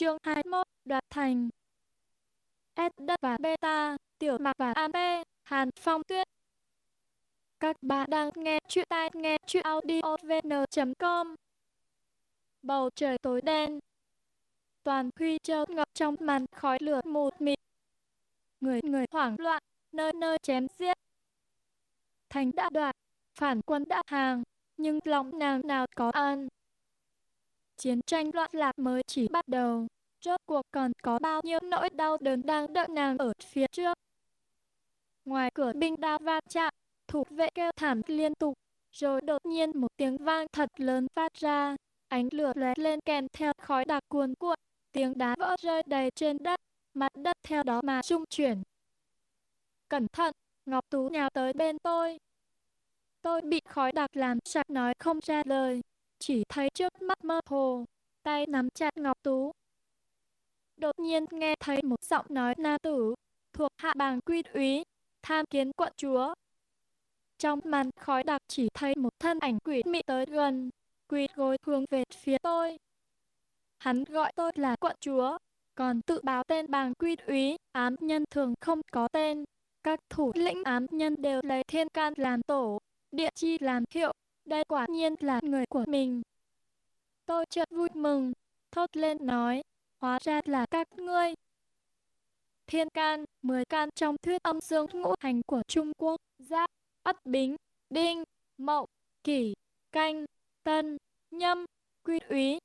chương 21, đoạt thành. S đất và beta, tiểu mặc và ab Hàn Phong Tuyết. Các bạn đang nghe chuyện tai nghe chuyện audiovn.com Bầu trời tối đen. Toàn Huy Châu ngập trong màn khói lửa mù mịt. Người người hoảng loạn, nơi nơi chém giết. Thành đã đoạt, phản quân đã hàng, nhưng lòng nàng nào có an. Chiến tranh loạn lạc mới chỉ bắt đầu, rốt cuộc còn có bao nhiêu nỗi đau đớn đang đợi nàng ở phía trước. Ngoài cửa binh đao va chạm, thủ vệ kêu thảm liên tục, rồi đột nhiên một tiếng vang thật lớn phát ra, ánh lửa lóe lên kèm theo khói đặc cuồn cuộn, tiếng đá vỡ rơi đầy trên đất, mặt đất theo đó mà rung chuyển. Cẩn thận, Ngọc Tú nhào tới bên tôi. Tôi bị khói đặc làm sặc nói không ra lời, chỉ thấy trước mắt mơ hồ, tay nắm chặt Ngọc Tú. Đột nhiên nghe thấy một giọng nói nam tử, thuộc hạ bàng quy úy, tham kiến quận chúa. Trong màn khói đặc chỉ thấy một thân ảnh quỷ mị tới gần, quỳ gối hướng về phía tôi. Hắn gọi tôi là quận chúa, còn tự báo tên bàng quy úy, ám nhân thường không có tên. Các thủ lĩnh ám nhân đều lấy thiên can làm tổ, địa chi làm hiệu, đây quả nhiên là người của mình. Tôi chợt vui mừng, thốt lên nói, hóa ra là các ngươi. Thiên can, 10 can trong thuyết âm dương ngũ hành của Trung Quốc, giáp, ất bính, đinh, mậu, kỷ, canh, tân, nhâm, quy úy.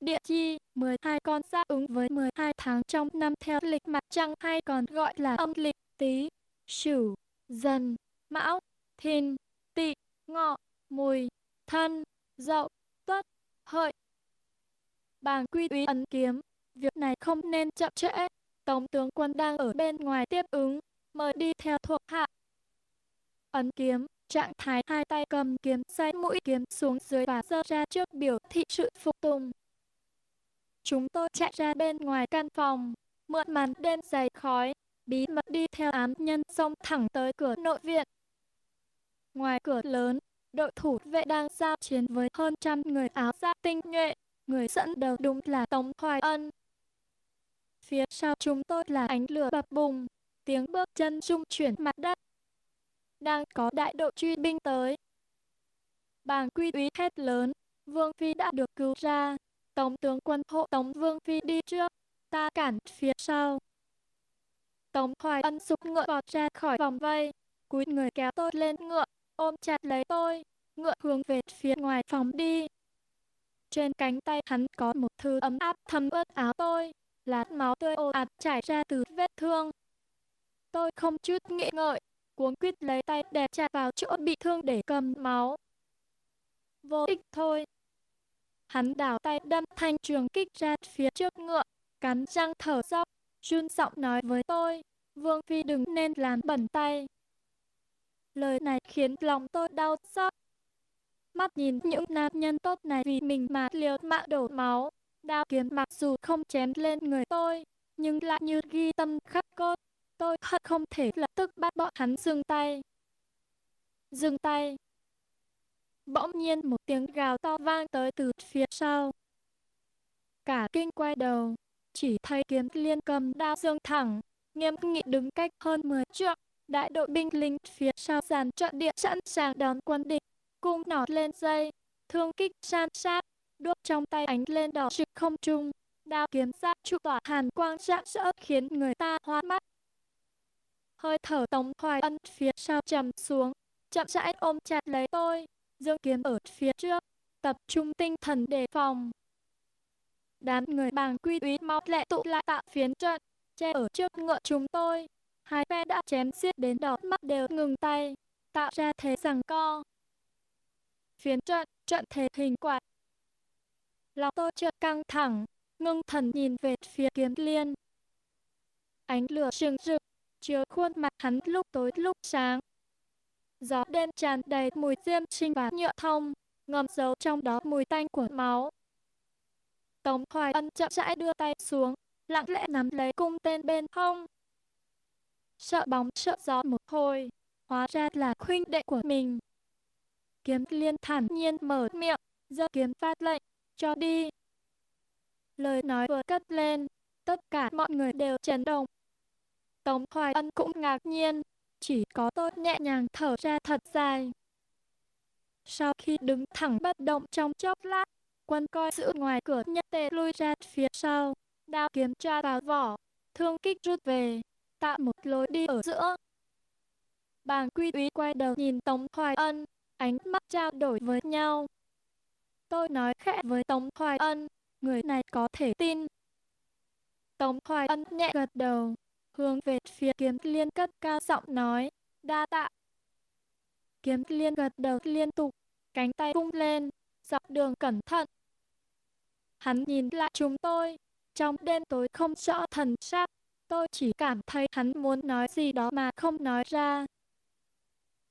Địa chi, 12 con giáp ứng với 12 tháng trong năm theo lịch mặt trăng hay còn gọi là âm lịch, tý, sửu, dần, mão, thìn, tỵ, ngọ, mùi, thân, dậu, tuất, hợi. Bàng quy úy ấn kiếm, việc này không nên chậm trễ. Tổng tướng quân đang ở bên ngoài tiếp ứng, mời đi theo thuộc hạ. Ấn kiếm, trạng thái hai tay cầm kiếm xoay mũi kiếm xuống dưới và giơ ra trước biểu thị sự phục tùng. Chúng tôi chạy ra bên ngoài căn phòng, mượn màn đêm dày khói, bí mật đi theo ám nhân xông thẳng tới cửa nội viện. Ngoài cửa lớn, đội thủ vệ đang giao chiến với hơn trăm người áo giáp tinh nhuệ, người dẫn đầu đúng là Tống Hoài Ân. Phía sau chúng tôi là ánh lửa bập bùng, tiếng bước chân rung chuyển mặt đất. Đang có đại đội truy binh tới. Bàng quy úy hét lớn, Vương Phi đã được cứu ra. Tống tướng quân hộ Tống Vương Phi đi trước, ta cản phía sau. Tống Hoài Ân sụp ngựa vọt ra khỏi vòng vây, cúi người kéo tôi lên ngựa, ôm chặt lấy tôi, ngựa hướng về phía ngoài phòng đi. Trên cánh tay hắn có một thứ ấm áp thấm ướt áo tôi, lát máu tươi ồ ạt chảy ra từ vết thương. Tôi không chút nghĩ ngợi, cuống quyết lấy tay đè chặt vào chỗ bị thương để cầm máu. Vô ích thôi. Hắn đảo tay đâm thanh trường kích ra phía trước ngựa, cắn răng thở dốc, run giọng nói với tôi, Vương Phi đừng nên làm bẩn tay. Lời này khiến lòng tôi đau xót. Mắt nhìn những nam nhân tốt này vì mình mà liều mạng đổ máu. Đao kiếm mặc dù không chém lên người tôi, nhưng lại như ghi tâm khắc cốt. Tôi hận không thể lập tức bắt bọn hắn dừng tay. Dừng tay. Bỗng nhiên một tiếng gào to vang tới từ phía sau. Cả kinh quay đầu, chỉ thấy kiếm liên cầm đao dương thẳng, nghiêm nghị đứng cách hơn 10 trượng. Đại đội binh lính phía sau dàn trận địa sẵn sàng đón quân địch, cung nỏ lên dây, thương kích san sát, đuốc trong tay ánh lên đỏ rực không trung, đao kiếm ra trụ tỏa hàn quang rạng rỡ khiến người ta hoa mắt. Hơi thở Tống Hoài Ân phía sau trầm xuống, chậm rãi ôm chặt lấy tôi, dương kiếm ở phía trước, tập trung tinh thần đề phòng. Đám người bàng quy úy mau lẹ tụ lại tạo phiến trận, che ở trước ngựa chúng tôi, hai phe đã chém giết đến đỏ mắt đều ngừng tay, tạo ra thế rằng co. Phiến trận, trận thế hình quả Lòng tôi chợt căng thẳng, ngưng thần nhìn về phía kiếm liên. Ánh lửa rừng rực, chiếu khuôn mặt hắn lúc tối lúc sáng. Gió đêm tràn đầy mùi diêm sinh và nhựa thông, ngầm giấu trong đó mùi tanh của máu. Tống Hoài Ân chậm rãi đưa tay xuống, lặng lẽ nắm lấy cung tên bên hông, sợ bóng sợ gió một hồi, hóa ra là khuynh đệ của mình. Kiếm liên thản nhiên mở miệng, giơ kiếm phát lệnh, cho đi. Lời nói vừa cất lên, tất cả mọi người đều chấn động. Tống Hoài Ân cũng ngạc nhiên, chỉ có tôi nhẹ nhàng thở ra thật dài. Sau khi đứng thẳng bất động trong chốc lát, quân coi giữ ngoài cửa nhất tề lui ra phía sau, đao kiếm tra vào vỏ, thương kích rút về, tạo một lối đi ở giữa. Bàng quy úy quay đầu nhìn Tống Hoài Ân, ánh mắt trao đổi với nhau. Tôi nói khẽ với Tống Hoài Ân, người này có thể tin. Tống Hoài Ân nhẹ gật đầu, hướng về phía kiếm liên cất cao giọng nói, đa tạ. Kiếm liên gật đầu liên tục, cánh tay vung lên, dọc đường cẩn thận. Hắn nhìn lại chúng tôi, trong đêm tối không rõ thần sắc, tôi chỉ cảm thấy hắn muốn nói gì đó mà không nói ra.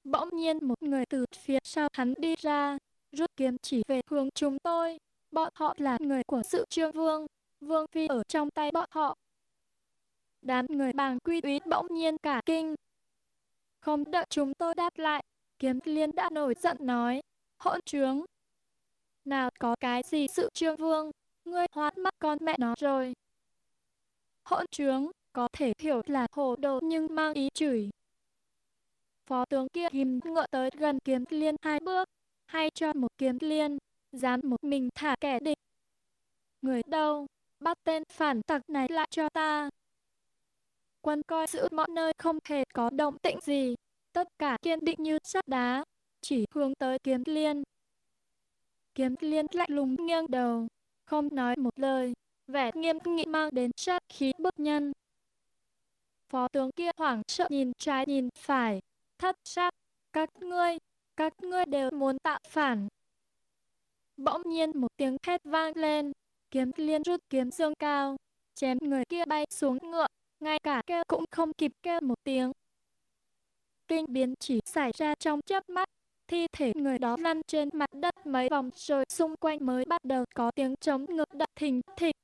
Bỗng nhiên một người từ phía sau hắn đi ra, rút kiếm chỉ về hướng chúng tôi. Bọn họ là người của sự trương vương, vương phi ở trong tay bọn họ. Đám người bàng quy úy bỗng nhiên cả kinh. Không đợi chúng tôi đáp lại, kiếm liên đã nổi giận nói, hỗn trướng. Nào có cái gì sự trương vương, ngươi hoát mắt con mẹ nó rồi. Hỗn trướng, có thể hiểu là hồ đồ nhưng mang ý chửi. Phó tướng kia hìm ngựa tới gần kiếm liên hai bước, hay cho một kiếm liên, dám một mình thả kẻ địch. Người đâu, bắt tên phản tặc này lại cho ta. Quân coi giữ mọi nơi không hề có động tĩnh gì, tất cả kiên định như sắt đá, chỉ hướng tới kiếm liên. Kiếm liên lạnh lùng nghiêng đầu, không nói một lời, vẻ nghiêm nghị mang đến sát khí bất nhân. Phó tướng kia hoảng sợ nhìn trái nhìn phải, thất sắc, các ngươi, các ngươi đều muốn tạo phản. Bỗng nhiên một tiếng hét vang lên, kiếm liên rút kiếm dương cao, chém người kia bay xuống ngựa, ngay cả kêu cũng không kịp kêu một tiếng. Kinh biến chỉ xảy ra trong chớp mắt, thi thể người đó lăn trên mặt đất mấy vòng rồi xung quanh mới bắt đầu có tiếng trống ngược đập thình thịch.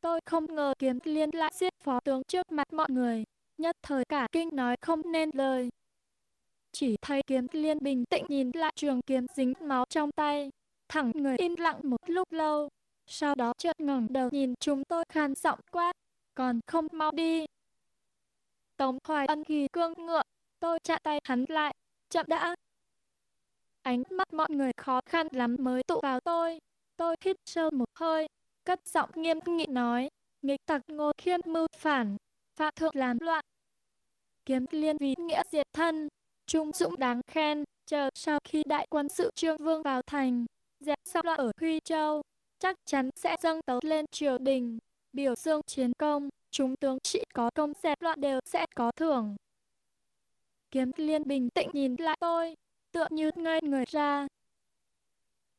Tôi không ngờ kiếm liên lại giết phó tướng trước mặt mọi người, nhất thời cả kinh nói không nên lời. Chỉ thấy kiếm liên bình tĩnh nhìn lại trường kiếm dính máu trong tay, thẳng người im lặng một lúc lâu, sau đó chợt ngẩng đầu nhìn chúng tôi khan giọng quát, còn không mau đi. Tống Hoài Ân kỳ cương ngựa, tôi chặn tay hắn lại, chậm đã. Ánh mắt mọi người khó khăn lắm mới tụ vào tôi, tôi hít sâu một hơi, cất giọng nghiêm nghị nói, nghịch tặc ngô khiêm mưu phản, phạm thượng làm loạn. Kiếm liên vì nghĩa diệt thân, trung dũng đáng khen, chờ sau khi đại quân sự trương vương vào thành, dẹp xong loạn ở Huy Châu, chắc chắn sẽ dâng tấu lên triều đình, biểu dương chiến công, chúng tướng sĩ có công dẹp loạn đều sẽ có thưởng. Kiếm liên bình tĩnh nhìn lại tôi, tựa như ngây người ra.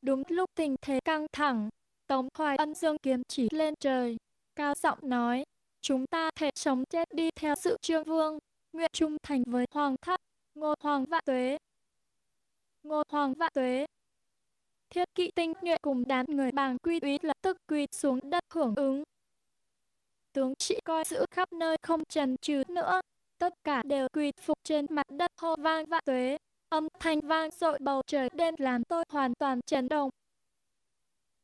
Đúng lúc tình thế căng thẳng, Tống Hoài Ân dương kiếm chỉ lên trời, cao giọng nói, chúng ta thể sống chết đi theo sự trương vương, nguyện trung thành với hoàng thất, ngô hoàng vạn tuế. Ngô hoàng vạn tuế. Thiết kỵ tinh nhuệ cùng đám người bàng quy úy lập tức quỳ xuống đất hưởng ứng. Tướng sĩ coi giữ khắp nơi không trần trừ nữa, tất cả đều quỳ phục trên mặt đất hô vang vạn tuế. Âm thanh vang dội bầu trời đêm làm tôi hoàn toàn chấn động.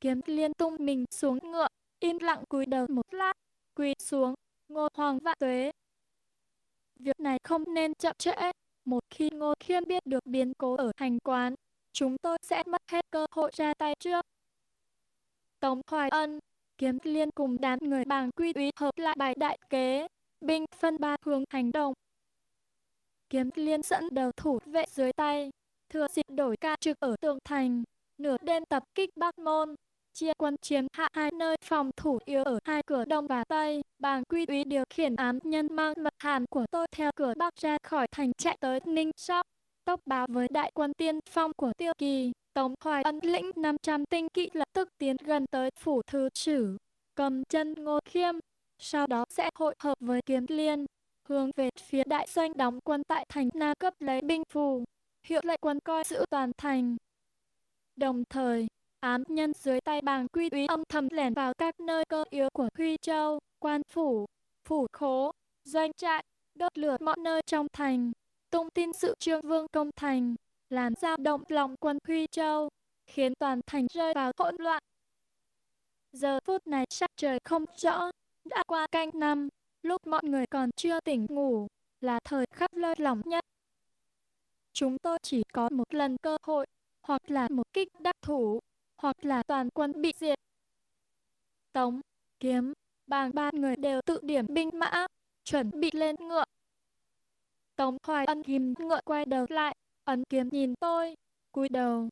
Kiếm liên tung mình xuống ngựa, im lặng cúi đầu một lát, quỳ xuống, ngô hoàng vạn tuế. Việc này không nên chậm trễ, một khi ngô khiêm biết được biến cố ở hành quán, chúng tôi sẽ mất hết cơ hội ra tay trước. Tống Hoài Ân, Kiếm Liên cùng đám người bàng quy úy hợp lại bài đại kế, binh phân ba hướng hành động. Kiếm Liên dẫn đầu thủ vệ dưới tay, thừa dịp đổi ca trực ở tường thành, nửa đêm tập kích Bắc Môn, chia quân chiếm hạ hai nơi phòng thủ yếu ở hai cửa đông và tây. Bàng quy úy điều khiển ám nhân mang mật hàm của tôi theo cửa bắc ra khỏi thành chạy tới Ninh Sóc. Tốc báo với đại quân tiên phong của Tiêu Kỳ, Tống Hoài ân lĩnh 500 tinh kỵ lập tức tiến gần tới phủ thứ sử, cầm chân ngô khiêm, sau đó sẽ hội hợp với kiếm liên, hướng về phía đại doanh đóng quân tại thành Na cấp lấy binh phù, hiệu lệnh quân coi giữ toàn thành. Đồng thời, ám nhân dưới tay bàng quy úy âm thầm lẻn vào các nơi cơ yếu của Huy Châu, quan phủ, phủ khố, doanh trại, đốt lửa mọi nơi trong thành, tung tin sự trương vương công thành, làm dao động lòng quân Huy Châu, khiến toàn thành rơi vào hỗn loạn. Giờ phút này sắc trời không rõ, đã qua canh năm, lúc mọi người còn chưa tỉnh ngủ, là thời khắc lơi lỏng nhất. Chúng tôi chỉ có một lần cơ hội, hoặc là một kích đắc thủ, hoặc là toàn quân bị diệt. Tống, Kiếm, Bàng ba người đều tự điểm binh mã, chuẩn bị lên ngựa. Tống Hoài Ân ghim ngựa quay đầu lại, ấn kiếm nhìn tôi, cúi đầu.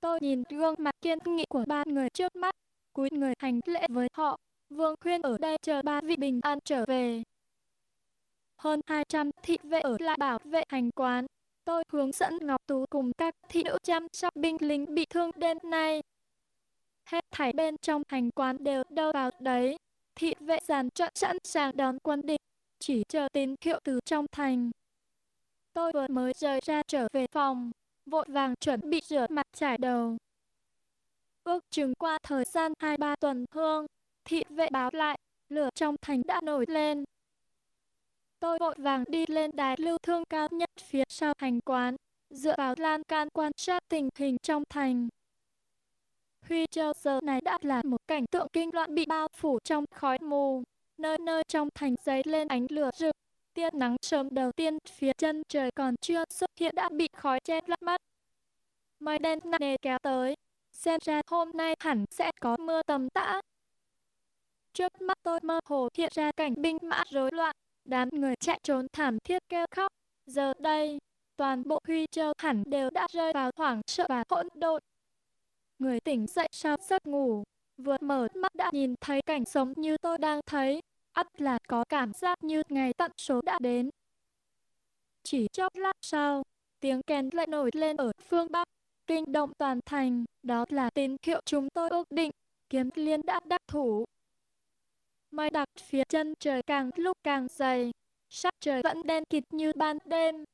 Tôi nhìn gương mặt kiên nghị của ba người trước mắt, cúi người hành lễ với họ. Vương khuyên ở đây chờ ba vị bình an trở về. Hơn 200 thị vệ ở lại bảo vệ hành quán. Tôi hướng dẫn Ngọc Tú cùng các thị nữ chăm sóc binh lính bị thương đêm nay. Hết thảy bên trong hành quán đều đâu vào đấy. Thị vệ giàn trận sẵn sàng đón quân địch, chỉ chờ tín hiệu từ trong thành. Tôi vừa mới rời ra trở về phòng, vội vàng chuẩn bị rửa mặt trải đầu. Ước chừng qua thời gian 2-3 tuần hương, thị vệ báo lại, lửa trong thành đã nổi lên. Tôi vội vàng đi lên đài lưu thương cao nhất phía sau hành quán, dựa vào lan can quan sát tình hình trong thành. Huy Châu giờ này đã là một cảnh tượng kinh loạn bị bao phủ trong khói mù, nơi nơi trong thành giấy lên ánh lửa rực. Tia nắng sớm đầu tiên phía chân trời còn chưa xuất hiện đã bị khói che lấp mắt. Mây đen nặng nề kéo tới, xem ra hôm nay hẳn sẽ có mưa tầm tã. Trước mắt tôi mơ hồ hiện ra cảnh binh mã rối loạn, đám người chạy trốn thảm thiết kêu khóc. Giờ đây, toàn bộ Huy Châu hẳn đều đã rơi vào hoảng sợ và hỗn độn. Người tỉnh dậy sau giấc ngủ, vừa mở mắt đã nhìn thấy cảnh sống như tôi đang thấy, ắt là có cảm giác như ngày tận số đã đến. Chỉ chốc lát sau, tiếng kèn lại nổi lên ở phương Bắc, kinh động toàn thành, đó là tín hiệu chúng tôi ước định, kiếm liên đã đắc thủ. Mây đặc phía chân trời càng lúc càng dày, sắc trời vẫn đen kịt như ban đêm.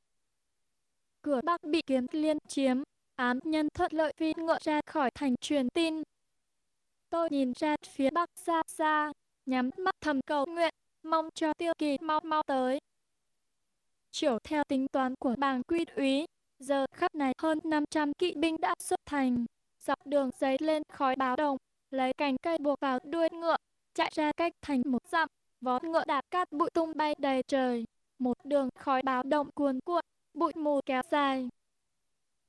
Cửa Bắc bị kiếm liên chiếm, ám nhân thuận lợi phi ngựa ra khỏi thành truyền tin. Tôi nhìn ra phía Bắc xa xa, nhắm mắt thầm cầu nguyện, mong cho tiêu kỳ mau mau tới. Chiểu theo tính toán của bàng quy úy, giờ khắc này hơn 500 kỵ binh đã xuất thành, dọc đường giấy lên khói báo động, lấy cành cây buộc vào đuôi ngựa, chạy ra cách thành một dặm, vó ngựa đạp cát bụi tung bay đầy trời, một đường khói báo động cuồn cuộn, bụi mù kéo dài.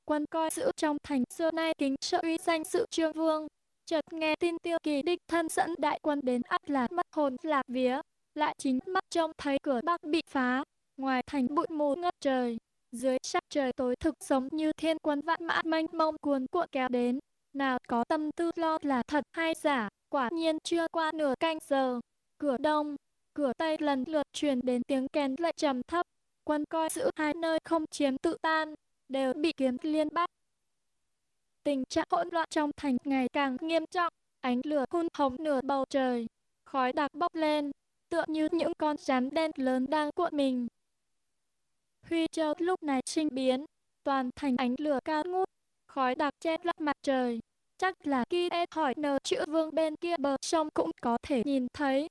Quân coi giữ trong thành xưa nay kính sợ uy danh sự trương vương, chợt nghe tin tiêu kỳ đích thân dẫn đại quân đến ắt là mất hồn lạc vía, lại chính mắt trông thấy cửa bắc bị phá, ngoài thành bụi mù ngất trời, dưới sắc trời tối thực giống như thiên quân vạn mã mênh mông cuồn cuộn kéo đến, nào có tâm tư lo là thật hay giả, quả nhiên chưa qua nửa canh giờ, cửa đông, cửa tây lần lượt truyền đến tiếng kèn lệ trầm thấp, quân coi giữ hai nơi không chiếm tự tan, đều bị kiếm liên bắt. Tình trạng hỗn loạn trong thành ngày càng nghiêm trọng, ánh lửa hun hồng nửa bầu trời, khói đặc bốc lên, tựa như những con rắn đen lớn đang cuộn mình. Huy Châu lúc này sinh biến, toàn thành ánh lửa cao ngút, khói đặc che lấp mặt trời. Chắc là khi e hỏi nờ chữ vương bên kia bờ sông cũng có thể nhìn thấy.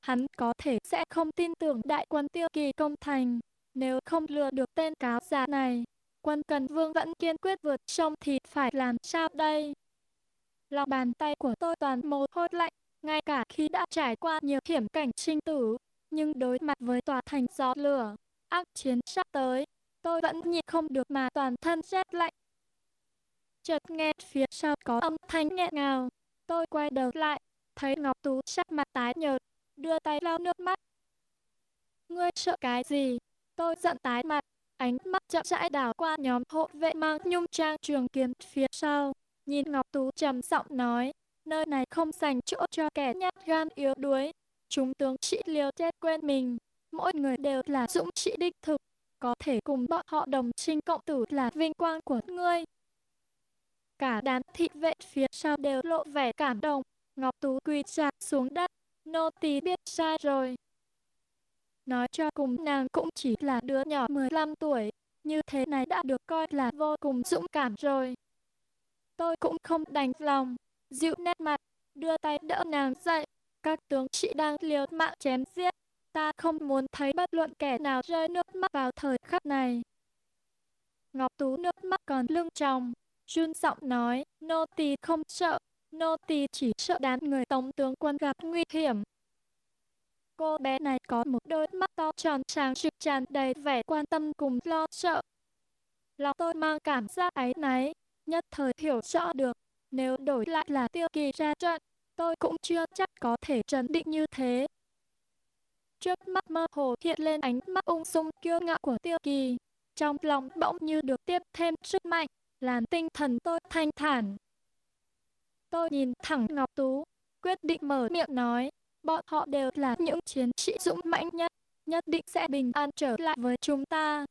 Hắn có thể sẽ không tin tưởng đại quân tiêu kỳ công thành, nếu không lừa được tên cáo già này. Quân cần vương vẫn kiên quyết vượt sông thì phải làm sao đây? Lòng bàn tay của tôi toàn mồ hôi lạnh, ngay cả khi đã trải qua nhiều hiểm cảnh sinh tử, nhưng đối mặt với tòa thành gió lửa, ác chiến sắp tới, tôi vẫn nhịn không được mà toàn thân rét lạnh. Chợt nghe phía sau có âm thanh nghẹn ngào, tôi quay đầu lại, thấy Ngọc Tú sắc mặt tái nhợt, đưa tay lau nước mắt. Ngươi sợ cái gì? Tôi giận tái mặt, ánh mắt chậm rãi đảo qua nhóm hộ vệ mang nhung trang trường kiếm phía sau. Nhìn Ngọc Tú trầm giọng nói, nơi này không dành chỗ cho kẻ nhát gan yếu đuối. Chúng tướng sĩ liều chết quên mình, mỗi người đều là dũng sĩ đích thực, có thể cùng bọn họ đồng sinh cộng tử là vinh quang của ngươi. Cả đám thị vệ phía sau đều lộ vẻ cảm động, Ngọc Tú quỳ rạp xuống đất, nô tỳ biết sai rồi. Nói cho cùng nàng cũng chỉ là đứa nhỏ 15 tuổi, như thế này đã được coi là vô cùng dũng cảm rồi. Tôi cũng không đành lòng, dịu nét mặt, đưa tay đỡ nàng dậy. Các tướng sĩ đang liều mạng chém giết, ta không muốn thấy bất luận kẻ nào rơi nước mắt vào thời khắc này. Ngọc Tú nước mắt còn lưng tròng, run giọng nói, nô tỳ không sợ, nô tỳ chỉ sợ đám người tống tướng quân gặp nguy hiểm. Cô bé này có một đôi mắt to tròn sáng trực tràn đầy vẻ quan tâm cùng lo sợ. Lòng tôi mang cảm giác ấy náy, nhất thời hiểu rõ được, nếu đổi lại là tiêu kỳ ra trận, tôi cũng chưa chắc có thể trấn định như thế. Trước mắt mơ hồ hiện lên ánh mắt ung dung kiêu ngạo của tiêu kỳ, trong lòng bỗng như được tiếp thêm sức mạnh, làm tinh thần tôi thanh thản. Tôi nhìn thẳng Ngọc Tú, quyết định mở miệng nói, bọn họ đều là những chiến sĩ dũng mãnh nhất, nhất định sẽ bình an trở lại với chúng ta.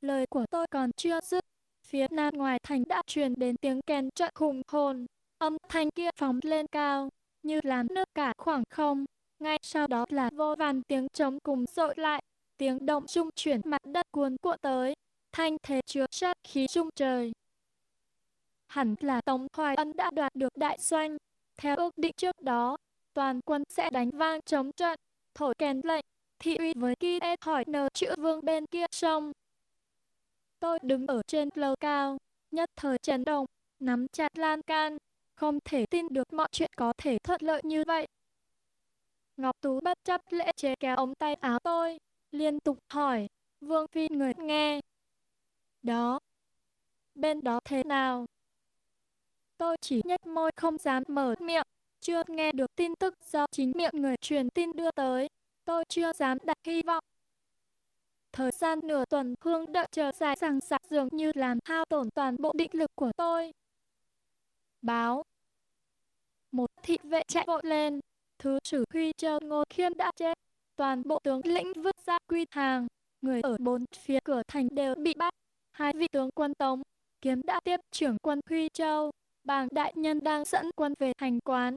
Lời của tôi còn chưa dứt, phía nam ngoài thành đã truyền đến tiếng kèn trận khủng hồn, âm thanh kia phóng lên cao, như làm nước cả khoảng không. Ngay sau đó là vô vàn tiếng trống cùng dội lại, tiếng động trung chuyển mặt đất cuồn cuộn tới, thanh thế chứa sát khí trung trời. Hẳn là Tống Hoài Ân đã đoạt được đại doanh. Theo ước định trước đó, toàn quân sẽ đánh vang chống trận, thổi kèn lệnh, thị uy với kia e hỏi nờ chữ vương bên kia sông. Tôi đứng ở trên lầu cao, nhất thời chấn động, nắm chặt lan can, không thể tin được mọi chuyện có thể thuận lợi như vậy. Ngọc Tú bất chấp lễ chế kéo ống tay áo tôi, liên tục hỏi, Vương Phi người nghe. Đó, bên đó thế nào? Tôi chỉ nhếch môi không dám mở miệng, chưa nghe được tin tức do chính miệng người truyền tin đưa tới. Tôi chưa dám đặt hy vọng. Thời gian nửa tuần hương đợi chờ dài rằng sạc dường như làm hao tổn toàn bộ định lực của tôi. Báo Một thị vệ chạy vội lên. Thứ sử huy châu ngô khiêm đã chết. Toàn bộ tướng lĩnh vứt ra quy hàng. Người ở bốn phía cửa thành đều bị bắt. Hai vị tướng quân tống kiếm đã tiếp trưởng quân Huy Châu. Bàng đại nhân đang dẫn quân về thành quán.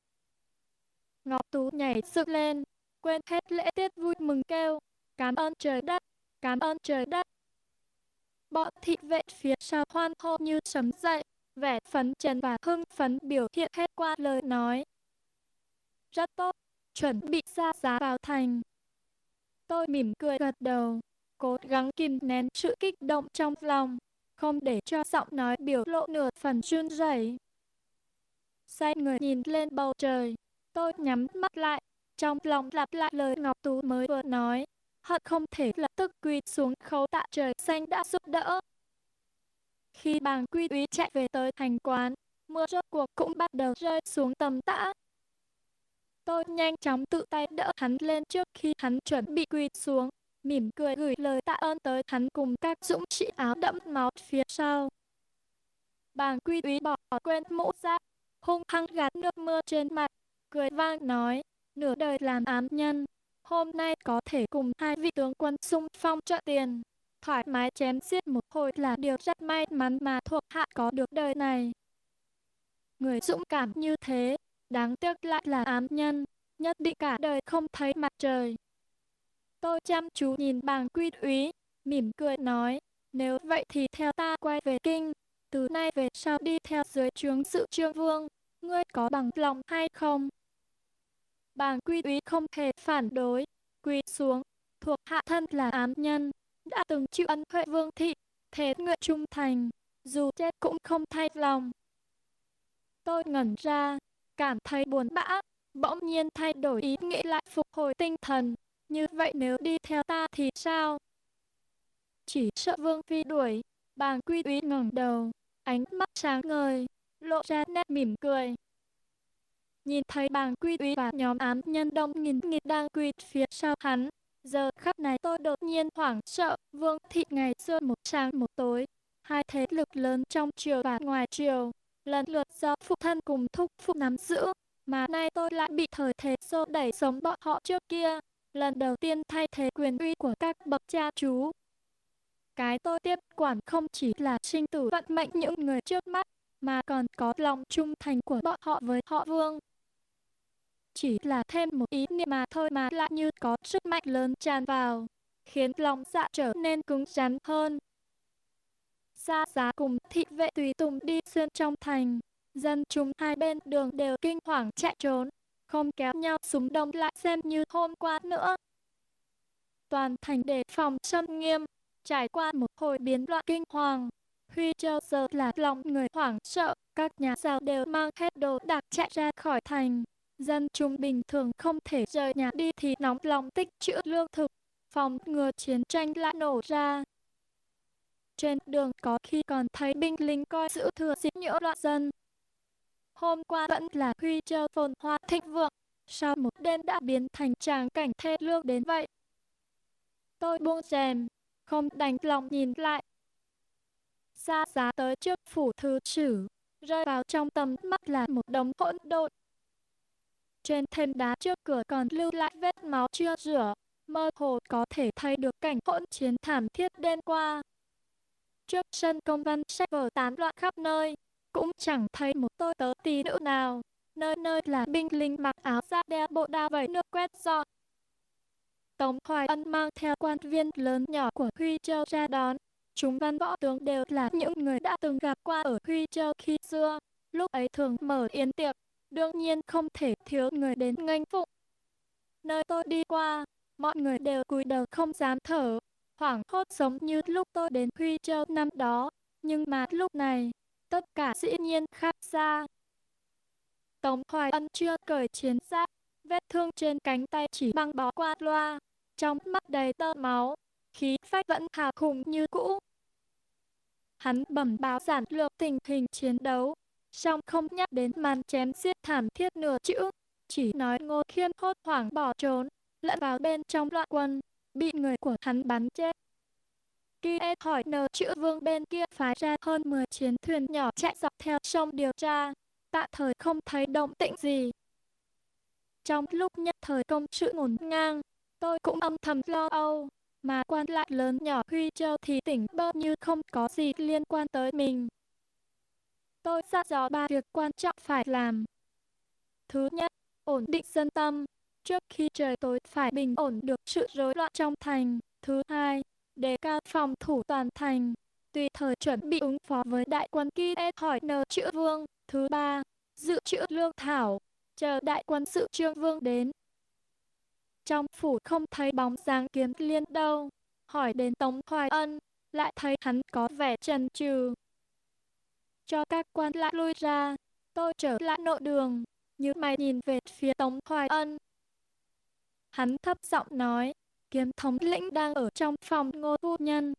Ngọc Tú nhảy dựng lên, quên hết lễ tiết vui mừng kêu. Cảm ơn trời đất, cảm ơn trời đất. Bọn thị vệ phía sau hoan hô như sấm dậy, vẻ phấn chấn và hưng phấn biểu hiện hết qua lời nói. Rất tốt, chuẩn bị ra giá vào thành. Tôi mỉm cười gật đầu, cố gắng kìm nén sự kích động trong lòng, không để cho giọng nói biểu lộ nửa phần run rẩy. Xoay người nhìn lên bầu trời, tôi nhắm mắt lại, trong lòng lặp lại lời Ngọc Tú mới vừa nói, hận không thể lập tức quỳ xuống khấu tạ trời xanh đã giúp đỡ. Khi bàng quy úy chạy về tới thành quán, mưa rốt cuộc cũng bắt đầu rơi xuống tầm tã. Tôi nhanh chóng tự tay đỡ hắn lên trước khi hắn chuẩn bị quỳ xuống, mỉm cười gửi lời tạ ơn tới hắn cùng các dũng sĩ áo đẫm máu phía sau. Bàng quy úy bỏ quên mũ giáp, hung hăng gạt nước mưa trên mặt, cười vang nói, nửa đời làm ám nhân, hôm nay có thể cùng hai vị tướng quân xung phong trợ tiền, thoải mái chém giết một hồi là điều rất may mắn mà thuộc hạ có được đời này. Người dũng cảm như thế, đáng tiếc lại là ám nhân, nhất định cả đời không thấy mặt trời. Tôi chăm chú nhìn bàng quy úy, mỉm cười nói, nếu vậy thì theo ta quay về kinh, từ nay về sau đi theo dưới trướng sự trương vương, ngươi có bằng lòng hay không? Bàng quy úy không hề phản đối, quỳ xuống, thuộc hạ thân là ám nhân, đã từng chịu ân huệ vương thị, thế nguyện trung thành, dù chết cũng không thay lòng. Tôi ngẩn ra, cảm thấy buồn bã, bỗng nhiên thay đổi ý nghĩ lại phục hồi tinh thần, như vậy nếu đi theo ta thì sao? Chỉ sợ vương phi đuổi, bàng quy úy ngẩng đầu, ánh mắt sáng ngời, lộ ra nét mỉm cười. Nhìn thấy bàng quy úy và nhóm ám nhân đông nghìn nghịt đang quỳ phía sau hắn, giờ khắc này tôi đột nhiên hoảng sợ, vương thị ngày xưa một sáng một tối, hai thế lực lớn trong triều và ngoài triều, lần lượt do phụ thân cùng thúc phụ nắm giữ, mà nay tôi lại bị thời thế xô đẩy sống bọn họ trước kia, lần đầu tiên thay thế quyền uy của các bậc cha chú. Cái tôi tiếp quản không chỉ là sinh tử vận mệnh những người trước mắt, mà còn có lòng trung thành của bọn họ với họ vương. Chỉ là thêm một ý niệm mà thôi mà lại như có sức mạnh lớn tràn vào, khiến lòng dạ trở nên cứng rắn hơn. Xa giá cùng thị vệ tùy tùng đi xuyên trong thành, dân chúng hai bên đường đều kinh hoàng chạy trốn, không kéo nhau súng đông lại xem như hôm qua nữa. Toàn thành đề phòng xâm nghiêm, trải qua một hồi biến loạn kinh hoàng, Huy Châu giờ là lòng người hoảng sợ, các nhà giàu đều mang hết đồ đạc chạy ra khỏi thành. Dân chúng bình thường không thể rời nhà đi thì nóng lòng tích trữ lương thực, phòng ngừa chiến tranh lại nổ ra. Trên đường có khi còn thấy binh lính coi giữ thừa dịp nhỡ loạn dân. Hôm qua vẫn là Huy Châu phồn hoa thịnh vượng, sau một đêm đã biến thành tràng cảnh thê lương đến vậy. Tôi buông rèm, không đành lòng nhìn lại. Xa giá tới trước phủ thứ sử, rơi vào trong tầm mắt là một đống hỗn độn. Trên thêm đá trước cửa còn lưu lại vết máu chưa rửa, mơ hồ có thể thấy được cảnh hỗn chiến thảm thiết đêm qua. Trước sân công văn sách vở tán loạn khắp nơi, cũng chẳng thấy một tôi tớ tí nữ nào. Nơi nơi là binh lính mặc áo da đeo bộ đao vẩy nước quét dọn. Tống Hoài Ân mang theo quan viên lớn nhỏ của Huy Châu ra đón. Chúng văn võ tướng đều là những người đã từng gặp qua ở Huy Châu khi xưa. Lúc ấy thường mở yến tiệc, đương nhiên không thể thiếu người đến nghênh phụng. Nơi tôi đi qua, mọi người đều cúi đầu không dám thở, hoảng hốt giống như lúc tôi đến Huy Châu năm đó. Nhưng mà lúc này, tất cả dĩ nhiên khác xa. Tống Hoài Ân chưa cởi chiến giáp, vết thương trên cánh tay chỉ băng bó qua loa, trong mắt đầy tơ máu, khí phách vẫn hào hùng như cũ. Hắn bẩm báo giản lược tình hình chiến đấu, song không nhắc đến màn chém giết thảm thiết nửa chữ, chỉ nói Ngô Khiêm hốt hoảng bỏ trốn, lẫn vào bên trong loạn quân, bị người của hắn bắn chết. Kia hỏi nờ chữ vương bên kia phái ra hơn 10 chiến thuyền nhỏ chạy dọc theo sông điều tra, tạm thời không thấy động tĩnh gì. Trong lúc nhất thời công sự ngổn ngang, tôi cũng âm thầm lo âu, mà quan lại lớn nhỏ Huy Châu thì tỉnh bơ như không có gì liên quan tới mình. Tôi dặn dò ba việc quan trọng phải làm. Thứ nhất, ổn định dân tâm, trước khi trời tối phải bình ổn được sự rối loạn trong thành. Thứ hai, đề cao phòng thủ toàn thành, tùy thời chuẩn bị ứng phó với đại quân kia hỏi nờ chữ vương. Thứ ba, dự trữ lương thảo, chờ đại quân sự trương vương đến. Trong phủ không thấy bóng dáng kiếm liên đâu, hỏi đến Tống Hoài Ân, lại thấy hắn có vẻ trần trừ. Cho các quan lại lui ra, tôi trở lại nội đường, như mày nhìn về phía Tống Hoài Ân. Hắn thấp giọng nói, kiếm thống lĩnh đang ở trong phòng ngô phu nhân.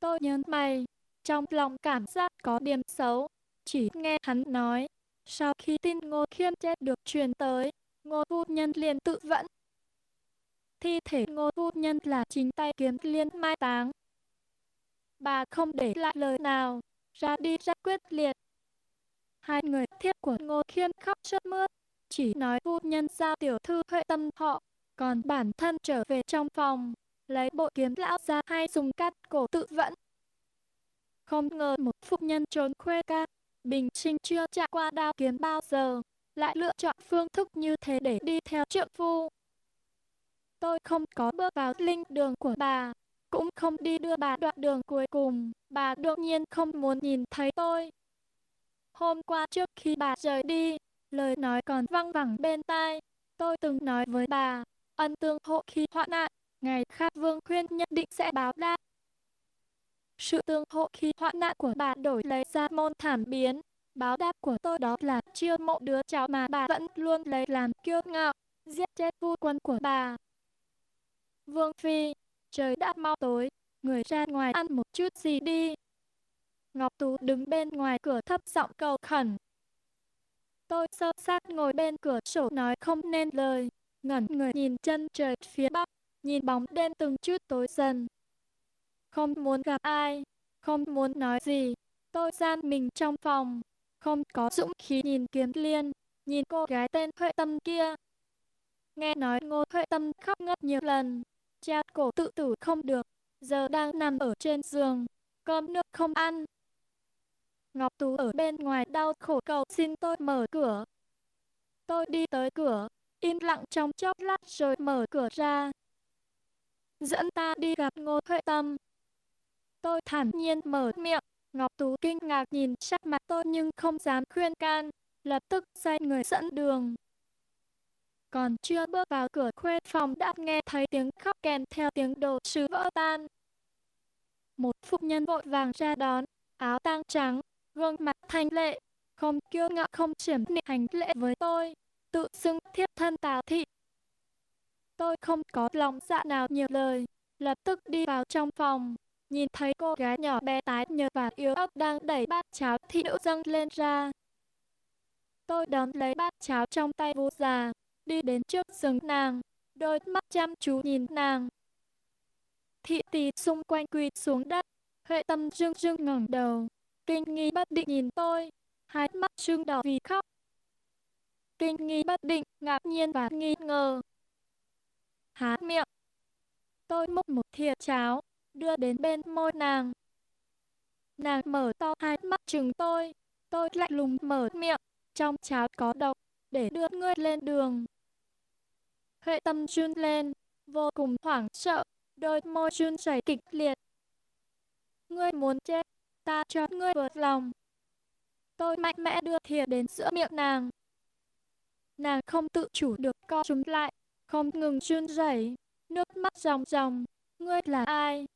Tôi nhớ mày, trong lòng cảm giác có điểm xấu, chỉ nghe hắn nói, sau khi tin Ngô Khiêm chết được truyền tới, Ngô Phu Nhân liền tự vẫn. Thi thể Ngô Phu Nhân là chính tay kiếm liên mai táng. Bà không để lại lời nào, ra đi rất quyết liệt. Hai người thiếp của Ngô Khiêm khóc sướt mướt, chỉ nói phu nhân giao tiểu thư huệ tâm họ, còn bản thân trở về trong phòng, lấy bộ kiếm lão ra hay dùng cắt cổ tự vẫn. Không ngờ một phụ nhân trốn khuê ca, Bình sinh chưa trải qua đao kiếm bao giờ, lại lựa chọn phương thức như thế để đi theo trượng phu. Tôi không có bước vào linh đường của bà, cũng không đi đưa bà đoạn đường cuối cùng, bà đột nhiên không muốn nhìn thấy tôi. Hôm qua trước khi bà rời đi, lời nói còn văng vẳng bên tai, tôi từng nói với bà, ân tương hộ khi hoạn nạn, ngày khác vương khuyên nhất định sẽ báo đáp. Sự tương hộ khi hoạn nạn của bà đổi lấy ra môn thảm biến. Báo đáp của tôi đó là chiêu mộ đứa cháu mà bà vẫn luôn lấy làm kiêu ngạo, giết chết phu quân của bà. Vương Phi, trời đã mau tối, người ra ngoài ăn một chút gì đi. Ngọc Tú đứng bên ngoài cửa thấp giọng cầu khẩn. Tôi sơ sát ngồi bên cửa sổ nói không nên lời, ngẩn người nhìn chân trời phía bắc, nhìn bóng đêm từng chút tối dần, không muốn gặp ai, không muốn nói gì. Tôi gian mình trong phòng, không có dũng khí nhìn kiếm liên, nhìn cô gái tên Huệ Tâm kia. Nghe nói Ngô Huệ Tâm khóc ngất nhiều lần, cha cổ tự tử không được, giờ đang nằm ở trên giường, cơm nước không ăn. Ngọc Tú ở bên ngoài đau khổ cầu xin tôi mở cửa. Tôi đi tới cửa, im lặng trong chốc lát rồi mở cửa ra. Dẫn ta đi gặp Ngô Huệ Tâm. Tôi thản nhiên mở miệng, Ngọc Tú kinh ngạc nhìn sắc mặt tôi nhưng không dám khuyên can, lập tức sai người dẫn đường. Còn chưa bước vào cửa khuê phòng đã nghe thấy tiếng khóc kèm theo tiếng đồ sứ vỡ tan. một phụ nhân vội vàng ra đón, áo tang trắng, gương mặt thanh lệ, không kiêu ngạo không chiếm nịnh hành lễ với tôi, tự xưng thiếp thân Tào thị. Tôi không có lòng dạ nào nhiều lời, lập tức đi vào trong phòng, nhìn thấy cô gái nhỏ bé tái nhợt và yếu ớt đang đẩy bát cháo thị nữ dâng lên ra. Tôi đón lấy bát cháo trong tay vô già, đi đến trước giường nàng, đôi mắt chăm chú nhìn nàng. Thị tỷ xung quanh quỳ xuống đất, Huệ tâm rưng rưng ngẩng đầu, kinh nghi bất định nhìn tôi, hai mắt sưng đỏ vì khóc. Kinh nghi bất định, ngạc nhiên và nghi ngờ. Há miệng. Tôi múc một thìa cháo, đưa đến bên môi nàng. Nàng mở to hai mắt chừng tôi, tôi lạnh lùng mở miệng, trong cháo có độc, để đưa ngươi lên đường. Huệ tâm run lên, vô cùng hoảng sợ, đôi môi run rẩy kịch liệt. Ngươi muốn chết, ta cho ngươi vượt lòng. Tôi mạnh mẽ đưa thìa đến giữa miệng nàng. Nàng không tự chủ được co chúng lại, không ngừng run rẩy, nước mắt ròng ròng. Ngươi là ai?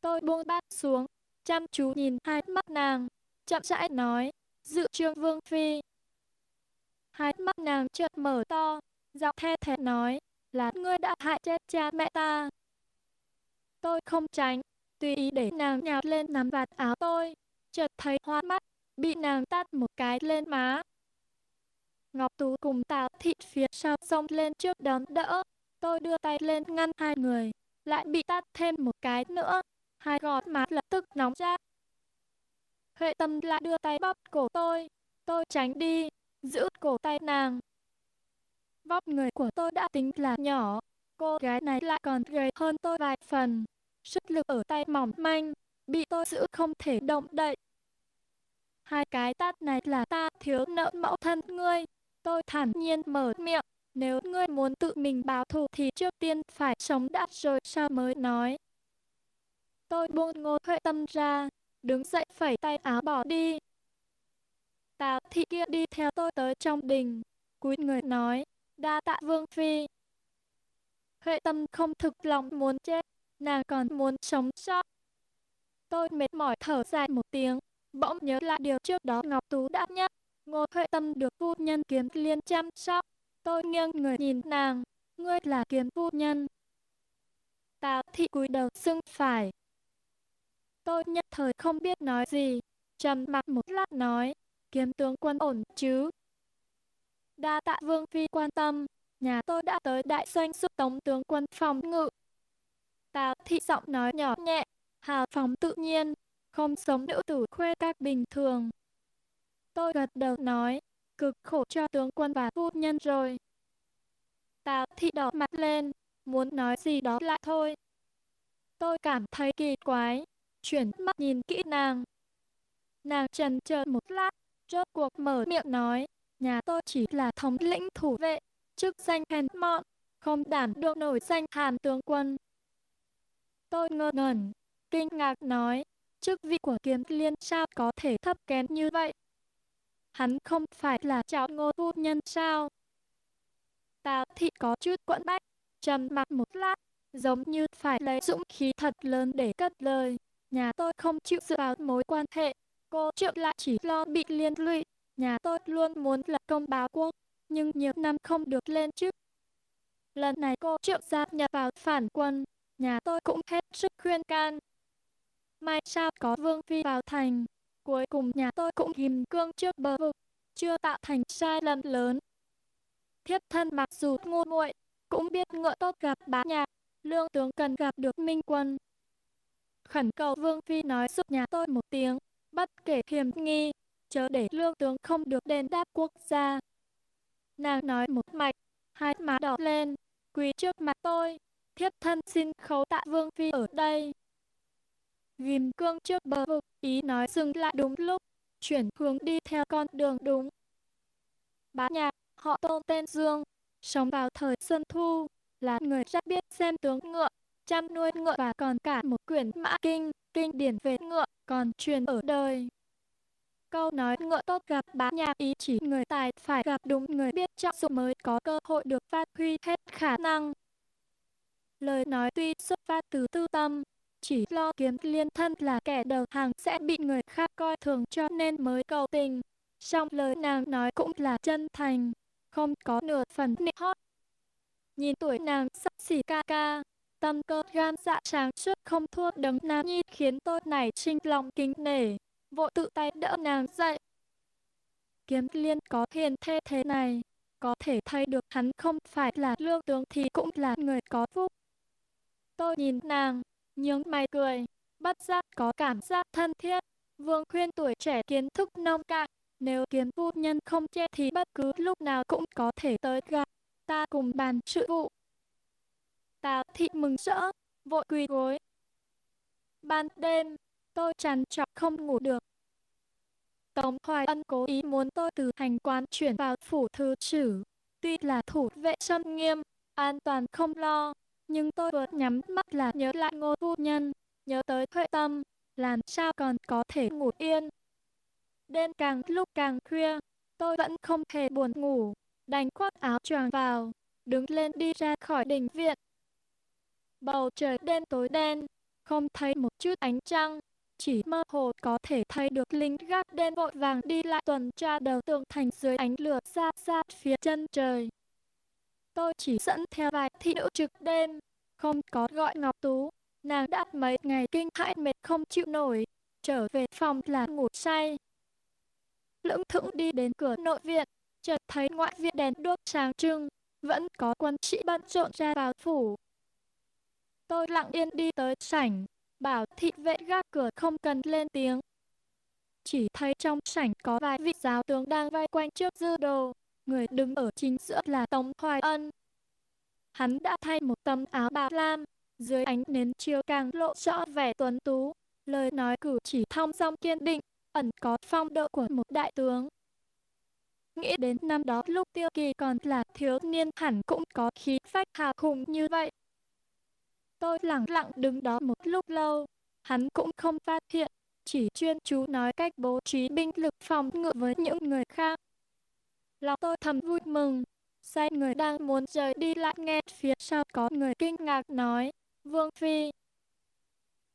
Tôi buông bát xuống, chăm chú nhìn hai mắt nàng, chậm rãi nói, dự trương vương phi. Hai mắt nàng chợt mở to, giọng the thé nói, là ngươi đã hại chết cha mẹ ta. Tôi không tránh, tùy ý để nàng nhào lên nắm vạt áo tôi, chợt thấy hoa mắt, bị nàng tát một cái lên má. Ngọc Tú cùng Tào Thị phía sau xông lên trước đón đỡ, tôi đưa tay lên ngăn hai người, lại bị tát thêm một cái nữa, hai gót má lập tức nóng rát. Huệ tâm lại đưa tay bóp cổ tôi, tôi tránh đi, giữ cổ tay nàng. Vóc người của tôi đã tính là nhỏ, cô gái này lại còn gầy hơn tôi vài phần. Sức lực ở tay mỏng manh, bị tôi giữ không thể động đậy. Hai cái tát này là ta thiếu nợ mẫu thân ngươi. Tôi thản nhiên mở miệng, nếu ngươi muốn tự mình báo thù thì trước tiên phải sống đã rồi sao mới nói. Tôi buông ngô huệ tâm ra, đứng dậy phẩy tay áo bỏ đi. Tào thị kia đi theo tôi tới trong đình, cúi người nói, đa tạ vương phi. Huệ tâm không thực lòng muốn chết, nàng còn muốn sống sót. Tôi mệt mỏi thở dài một tiếng, bỗng nhớ lại điều trước đó Ngọc Tú đã nhắc, Ngô Huệ Tâm được phu nhân kiếm liên chăm sóc. Tôi nghiêng người nhìn nàng, ngươi là kiếm phu nhân. Tào thị cúi đầu xưng phải. Tôi nhất thời không biết nói gì, trầm mặc một lát nói, kiếm tướng quân ổn chứ. Đa tạ vương phi quan tâm, nhà tôi đã tới đại doanh giúp tống tướng quân phòng ngự. Tào thị giọng nói nhỏ nhẹ, hào phóng tự nhiên, không sống nữ tử khuê các bình thường. Tôi gật đầu nói, cực khổ cho tướng quân và phu nhân rồi. Tào thị đỏ mặt lên, muốn nói gì đó lại thôi. Tôi cảm thấy kỳ quái, chuyển mắt nhìn kỹ nàng. Nàng trần chờ một lát, rốt cuộc mở miệng nói, nhà tôi chỉ là thống lĩnh thủ vệ, chức danh hèn mọn, không đảm đương nổi danh hàn tướng quân. Tôi ngơ ngẩn, kinh ngạc nói, chức vị của kiếm liên sao có thể thấp kém như vậy? Hắn không phải là cháu ngô phu nhân sao? Tào thị có chút quẫn bách, trầm mặc một lát, giống như phải lấy dũng khí thật lớn để cất lời. Nhà tôi không chịu dựa vào mối quan hệ, cô triệu lại chỉ lo bị liên lụy. Nhà tôi luôn muốn là công báo quốc, nhưng nhiều năm không được lên chức. Lần này cô triệu gia nhập vào phản quân, nhà tôi cũng hết sức khuyên can. May sao có vương phi vào thành, cuối cùng nhà tôi cũng kìm cương trước bờ vực, chưa tạo thành sai lầm lớn. Thiếp thân mặc dù ngu muội, cũng biết ngựa tốt gặp bá nhà lương tướng cần gặp được minh quân. Khẩn cầu vương phi nói giúp nhà tôi một tiếng, bất kể hiểm nghi, chớ để lương tướng không được đền đáp quốc gia. Nàng nói một mạch, hai má đỏ lên, quỳ trước mặt tôi, thiếp thân xin khấu tạ vương phi ở đây. Ghim cương trước bờ vực, ý nói dừng lại đúng lúc, chuyển hướng đi theo con đường đúng. Bá nhạc, họ tôn tên Dương, sống vào thời Xuân Thu, là người rất biết xem tướng ngựa, chăm nuôi ngựa và còn cả một quyển mã kinh, kinh điển về ngựa, còn truyền ở đời. Câu nói ngựa tốt gặp bá nhạc ý chỉ người tài phải gặp đúng người biết trọng dụng mới có cơ hội được phát huy hết khả năng. Lời nói tuy xuất phát từ tư tâm, chỉ lo kiếm liên thân là kẻ đầu hàng sẽ bị người khác coi thường cho nên mới cầu tình. Trong lời nàng nói cũng là chân thành, không có nửa phần nịnh hót. Nhìn tuổi nàng sắp xỉ ca ca, tâm cơ gan dạ sáng suốt không thua đấng nam nhi khiến tôi nảy sinh lòng kính nể, vội tự tay đỡ nàng dậy. Kiếm liên có hiền thê thế này, có thể thấy được hắn không phải là lương tướng thì cũng là người có phúc. Tôi nhìn nàng, nhướng mày cười, bắt giác có cảm giác thân thiết. Vương khuyên tuổi trẻ kiến thức nông cạn, nếu kiếm phu nhân không che thì bất cứ lúc nào cũng có thể tới gặp, ta cùng bàn sự vụ. Tào thị mừng rỡ, vội quỳ gối. Ban đêm, tôi trằn trọc không ngủ được. Tống Hoài Ân cố ý muốn tôi từ hành quán chuyển vào phủ thứ sử. Tuy là thủ vệ xâm nghiêm, an toàn không lo, nhưng tôi vừa nhắm mắt là nhớ lại ngô phu nhân, nhớ tới Huệ Tâm, làm sao còn có thể ngủ yên. Đêm càng lúc càng khuya, tôi vẫn không hề buồn ngủ, đành khoác áo choàng vào, đứng lên đi ra khỏi đình viện. Bầu trời đêm tối đen, không thấy một chút ánh trăng, chỉ mơ hồ có thể thấy được lính gác đen vội vàng đi lại tuần tra đầu tường thành dưới ánh lửa xa xa phía chân trời. Tôi chỉ dẫn theo vài thị nữ trực đêm, không có gọi Ngọc Tú. Nàng đã mấy ngày kinh hãi mệt không chịu nổi, trở về phòng là ngủ say. Lưỡng thững đi đến cửa nội viện, chợt thấy ngoại viện đèn đuốc sáng trưng, vẫn có quân sĩ bận rộn ra vào phủ. Tôi lặng yên đi tới sảnh, bảo thị vệ gác cửa không cần lên tiếng. Chỉ thấy trong sảnh có vài vị giáo tướng đang vây quanh trước dư đồ, người đứng ở chính giữa là Tống Hoài Ân. Hắn đã thay một tấm áo bào lam, dưới ánh nến chiếu càng lộ rõ vẻ tuấn tú, lời nói cử chỉ thong dong kiên định, ẩn có phong độ của một đại tướng. Nghĩ đến năm đó lúc tiêu kỳ còn là thiếu niên hẳn cũng có khí phách hào hùng như vậy. Tôi lặng lặng đứng đó một lúc lâu, hắn cũng không phát hiện, chỉ chuyên chú nói cách bố trí binh lực phòng ngự với những người khác. Lòng tôi thầm vui mừng, say người đang muốn rời đi lại nghe phía sau có người kinh ngạc nói, Vương Phi.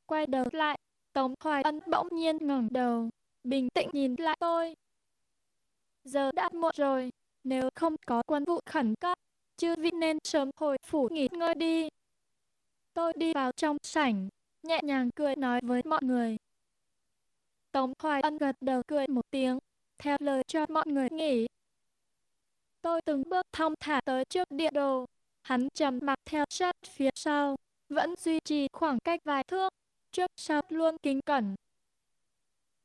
Quay đầu lại, Tống Hoài Ân bỗng nhiên ngẩng đầu, bình tĩnh nhìn lại tôi. Giờ đã muộn rồi, nếu không có quân vụ khẩn cấp, chư vị nên sớm hồi phủ nghỉ ngơi đi. Tôi đi vào trong sảnh, nhẹ nhàng cười nói với mọi người. Tống Hoài Ân gật đầu cười một tiếng, theo lời cho mọi người nghỉ. Tôi từng bước thong thả tới trước địa đồ, hắn trầm mặc theo sát phía sau, vẫn duy trì khoảng cách vài thước, trước sau luôn kính cẩn.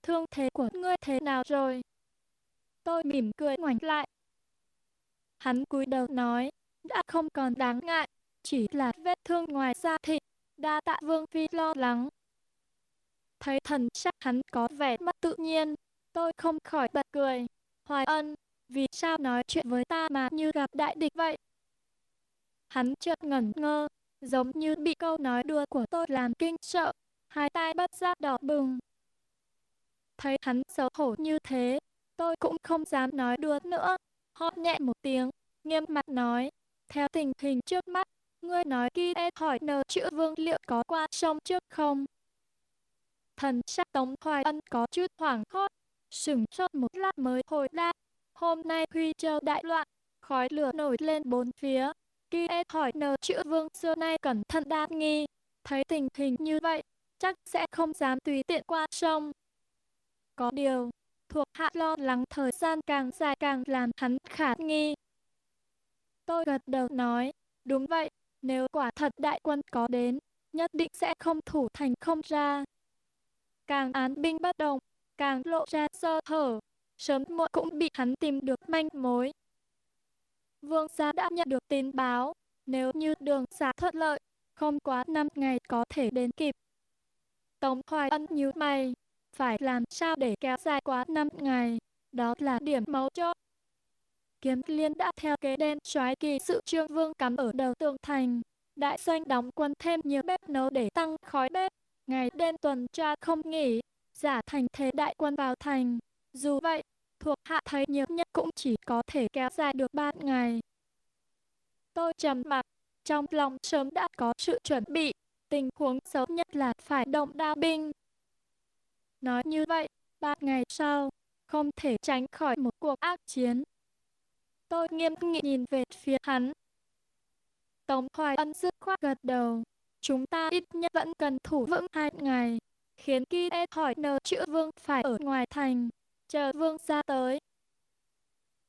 Thương thế của ngươi thế nào rồi? Tôi mỉm cười ngoảnh lại. Hắn cúi đầu nói, đã không còn đáng ngại, chỉ là vết thương ngoài da thịt, đa tạ Vương Phi lo lắng. Thấy thần sắc hắn có vẻ mất tự nhiên, tôi không khỏi bật cười. Hoài ân, vì sao nói chuyện với ta mà như gặp đại địch vậy? Hắn chợt ngẩn ngơ, giống như bị câu nói đùa của tôi làm kinh sợ, hai tay bất giác đỏ bừng. Thấy hắn xấu hổ như thế, tôi cũng không dám nói đùa nữa, hót nhẹ một tiếng, nghiêm mặt nói, theo tình hình trước mắt, ngươi nói kia e hỏi nờ chữ vương liệu có qua sông trước không? Thần sắc Tống Hoài Ân có chút hoảng hốt, sửng sốt một lát mới hồi đáp. Hôm nay Huy Châu đại loạn, khói lửa nổi lên bốn phía. Kia hỏi nờ chữ vương xưa nay cẩn thận đa nghi, thấy tình hình như vậy, chắc sẽ không dám tùy tiện qua sông. Có điều, thuộc hạ lo lắng thời gian càng dài càng làm hắn khả nghi. Tôi gật đầu nói, đúng vậy, nếu quả thật đại quân có đến, nhất định sẽ không thủ thành không ra. Càng án binh bất động, càng lộ ra sơ hở, sớm muộn cũng bị hắn tìm được manh mối. Vương gia đã nhận được tin báo, nếu như đường xá thuận lợi, không quá 5 ngày có thể đến kịp. Tống Hoài Ân nhíu mày, phải làm sao để kéo dài quá 5 ngày, đó là điểm máu chốt. Kiếm liên đã theo kế đen xoái kỳ sự trương vương cắm ở đầu tường thành. Đại doanh đóng quân thêm nhiều bếp nấu để tăng khói bếp. Ngày đêm tuần tra không nghỉ, giả thành thế đại quân vào thành. Dù vậy, thuộc hạ thấy nhiều nhất cũng chỉ có thể kéo dài được 3 ngày. Tôi trầm mặt, trong lòng sớm đã có sự chuẩn bị, tình huống xấu nhất là phải động đao binh. Nói như vậy, ba ngày sau, không thể tránh khỏi một cuộc ác chiến. Tôi nghiêm nghị nhìn về phía hắn. Tống Hoài Ân dứt khoát gật đầu. Chúng ta ít nhất vẫn cần thủ vững hai ngày. Khiến Ki e hỏi nờ chữ vương phải ở ngoài thành. Chờ vương gia tới.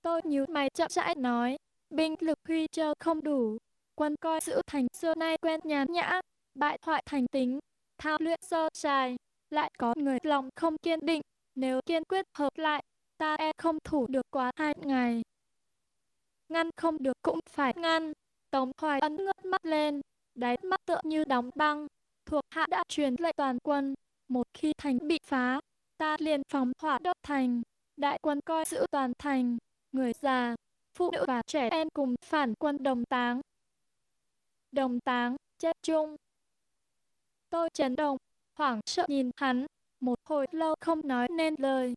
Tôi nhíu mày chậm rãi nói. Binh lực Huy Châu không đủ. Quân coi giữ thành xưa nay quen nhàn nhã. Bại hoại thành tính. Thao luyện sơ sài. Lại có người lòng không kiên định. Nếu kiên quyết hợp lại, ta e không thủ được quá hai ngày. Ngăn không được cũng phải ngăn. Tống Hoài Ân ngước mắt lên, đáy mắt tựa như đóng băng. Thuộc hạ đã truyền lệnh toàn quân, một khi thành bị phá, ta liền phóng hỏa đốt thành. Đại quân coi giữ toàn thành, người già, phụ nữ và trẻ em cùng phản quân đồng táng. Đồng táng, chết chung. Tôi chấn động, hoảng sợ nhìn hắn, một hồi lâu không nói nên lời.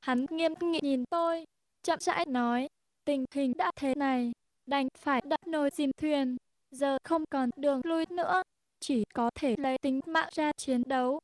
Hắn nghiêm nghị nhìn tôi, chậm rãi nói, tình hình đã thế này, đành phải đặt nồi dìm thuyền, giờ không còn đường lui nữa, chỉ có thể lấy tính mạng ra chiến đấu.